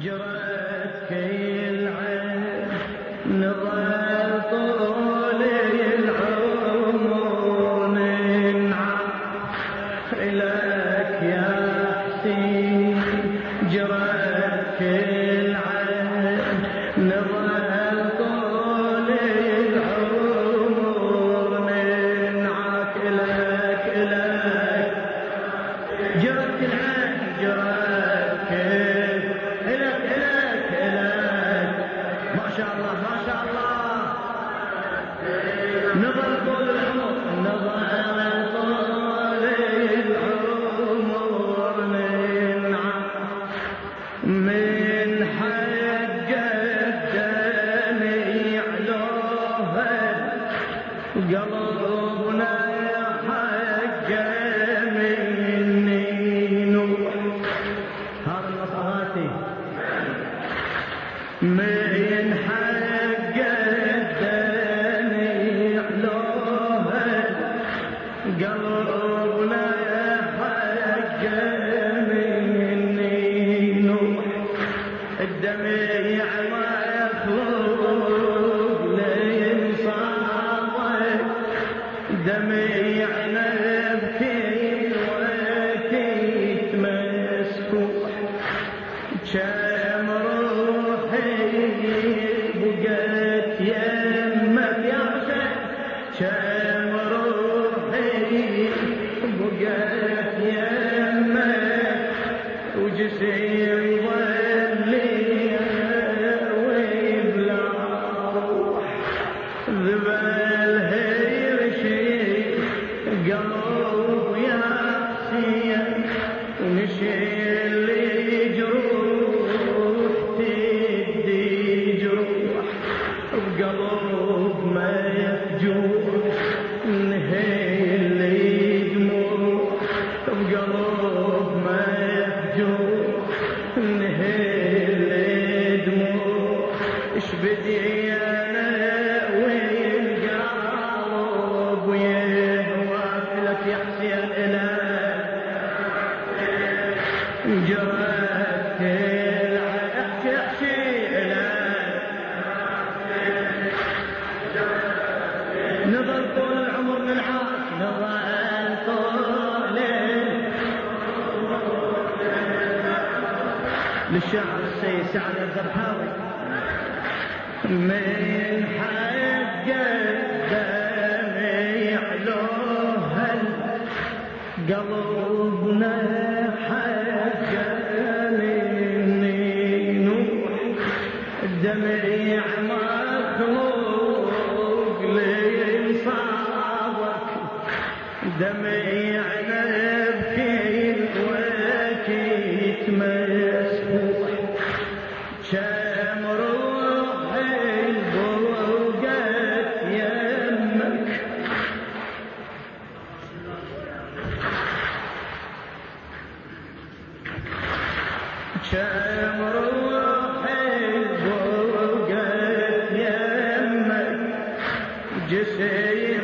جرت كي العين نظر طول ماشاء اللہ ماشاء اللہ ربنا Yeah. जिसे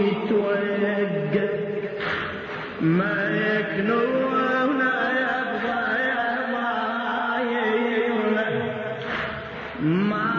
يتوقف ما يكنونا يبغى يا ما يولد ما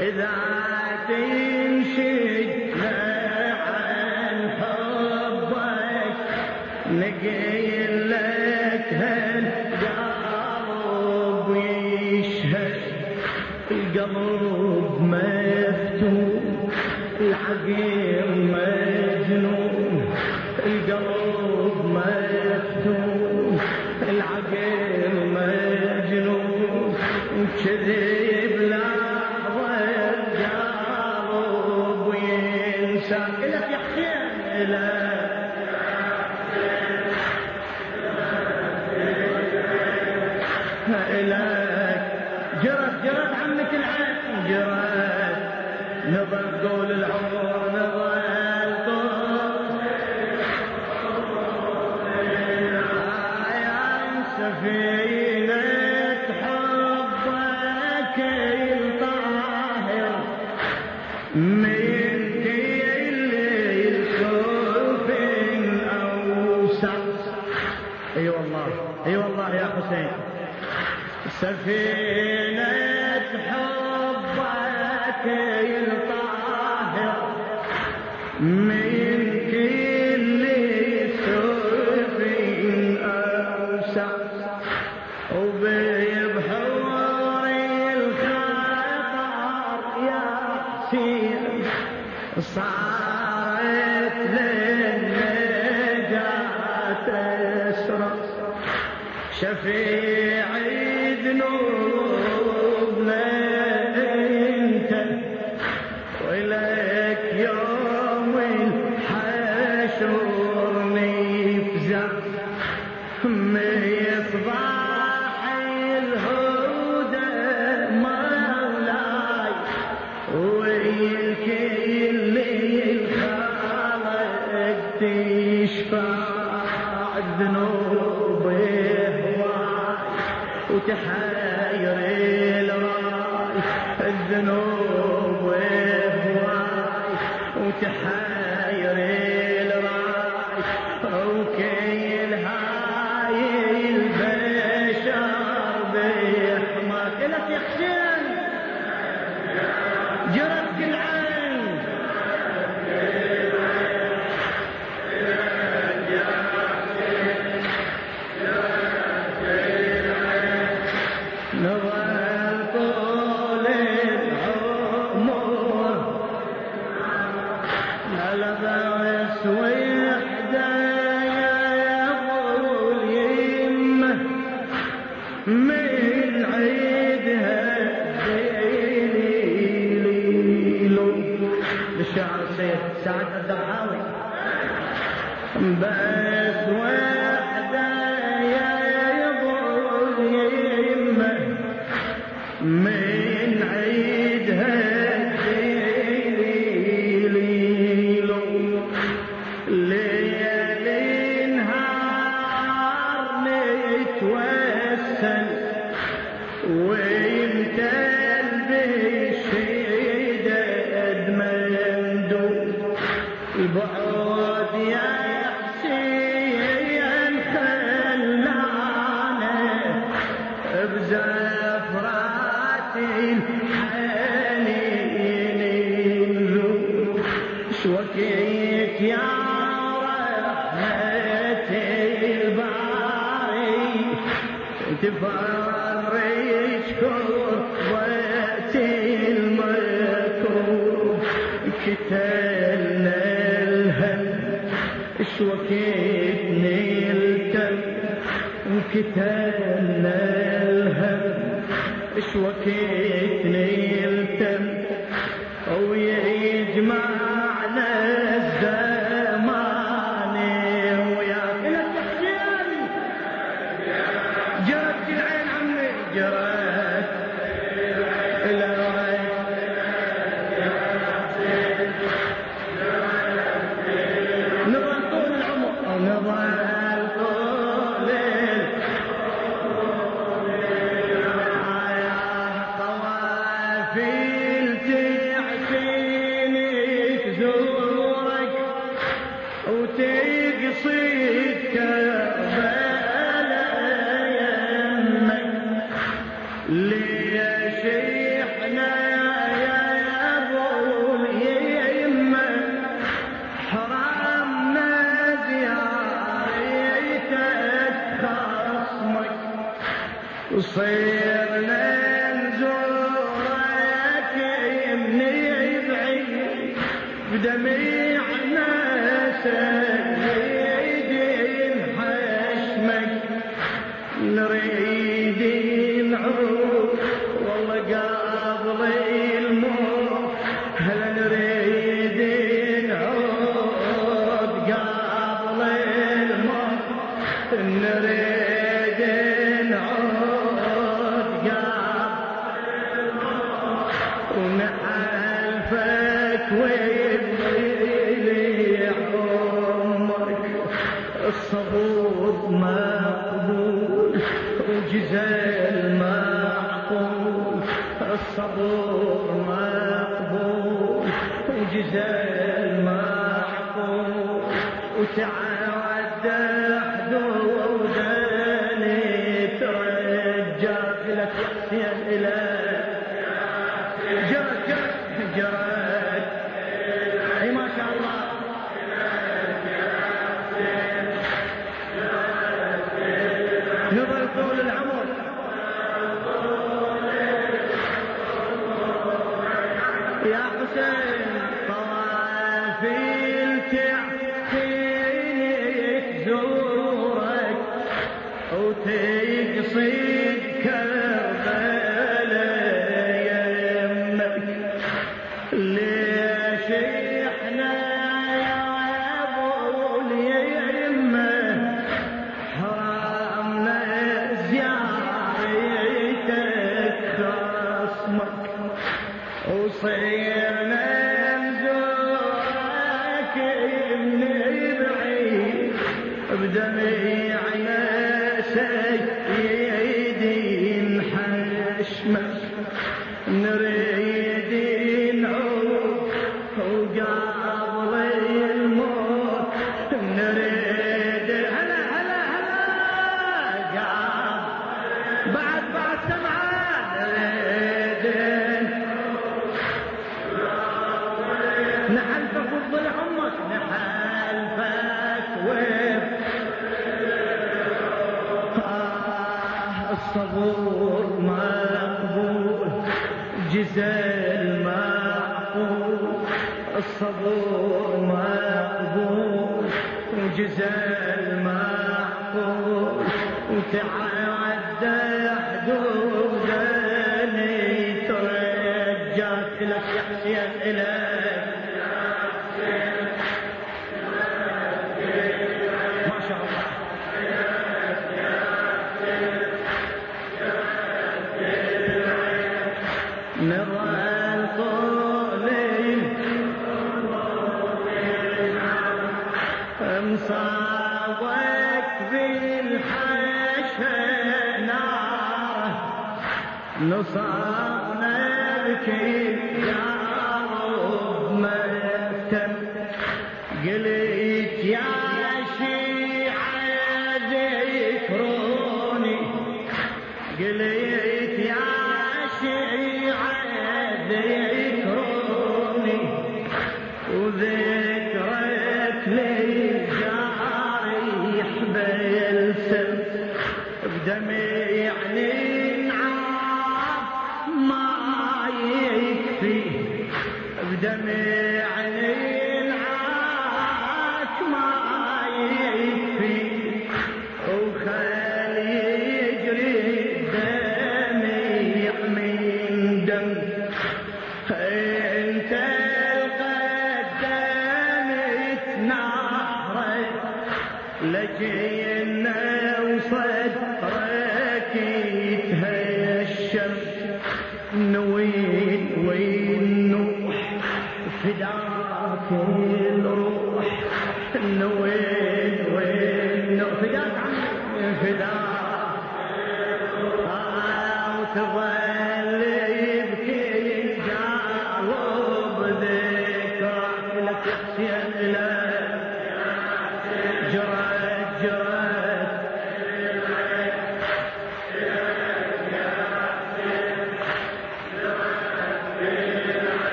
إذا تيت may me if I للشاعر السيد سعد الدرحاوي بس وتعدى وتعدى حدود Gele it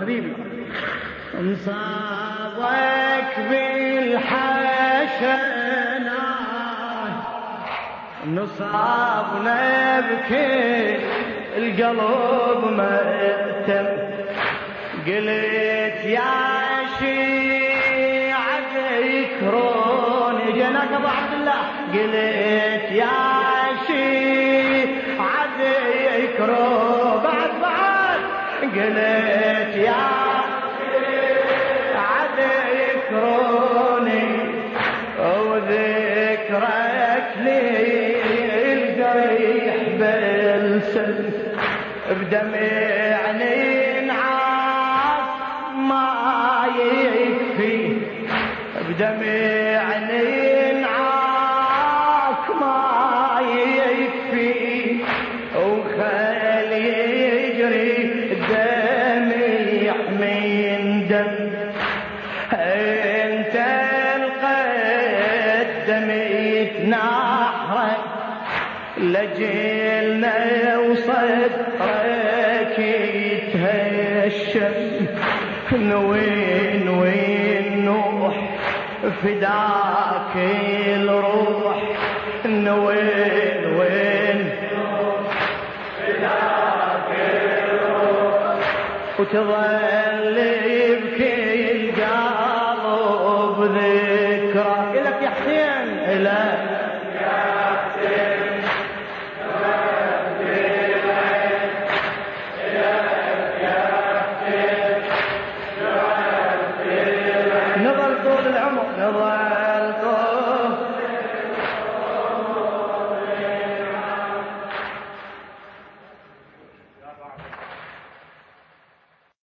حبيبي. انصابك بالحسنات نصاب نبكي القلب مأتم. قلت يا بدمع عاف ما يكفي. بدمع ينعاد وتضايق